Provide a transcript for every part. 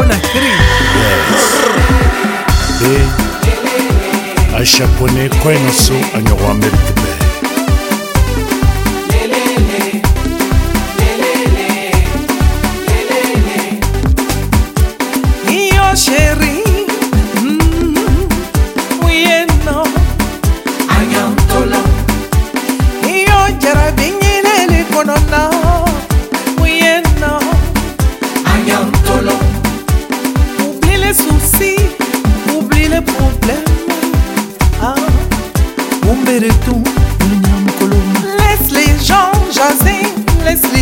Japona Screen. Yes. Japonais Koenosu Anyoramete. no, no.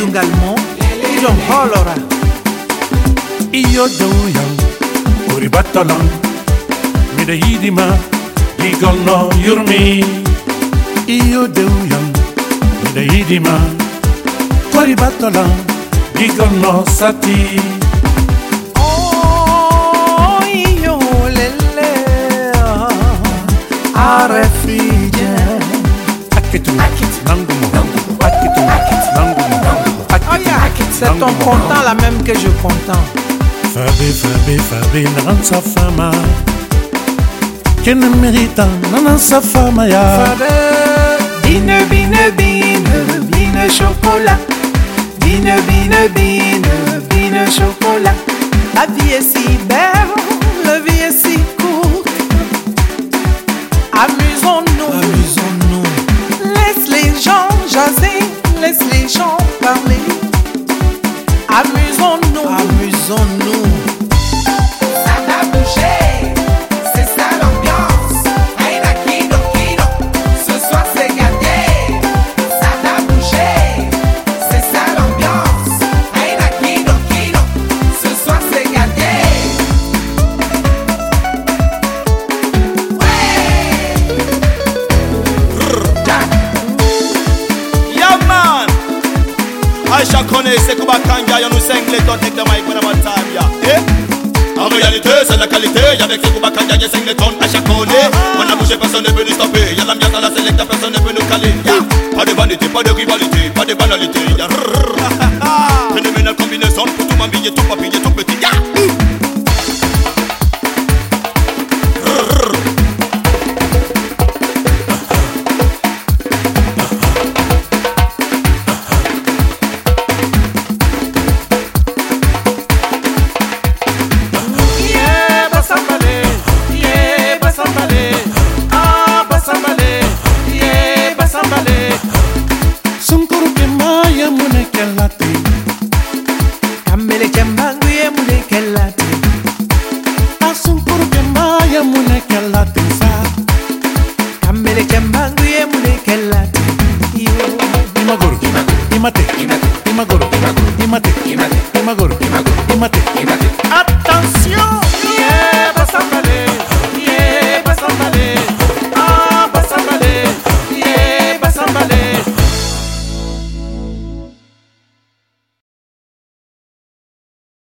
Te dungalmo, you don't holora. iyo dewyan kori battalan miɗa yiɗima ligolno yurmi iyo dewyan miɗa yiɗima kori battalan ligolno sati Oh, yo, lele. Ah, Arrête, fille. akkitu c'est ton content là même que je content. fabe fabe fabe nanan sa fama kene merita nanan sa fama ya? Fade, bine, bine, bine, bine chocolat. Bine, bine, bine, bine chocolat. La vie est si Aisha connaissait Kubakanga, on nous avec pour la bataille. Eh? En réalité, c'est la qualité, avec les On a bougé, personne ne peut nous stopper. Y'a l'ambiance à la sélecta, personne ne peut nous caler. Pas de vanité, pas de rivalité, pas de banalité. kelate, a sunkuru ke maya mune kellate sa kamele kembangu ye mune kelate. Imagoro imate imagoro imate imagoro